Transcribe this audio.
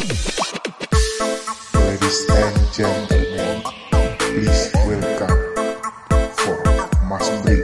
Ladies and gentlemen, please welcome for Mas Bri.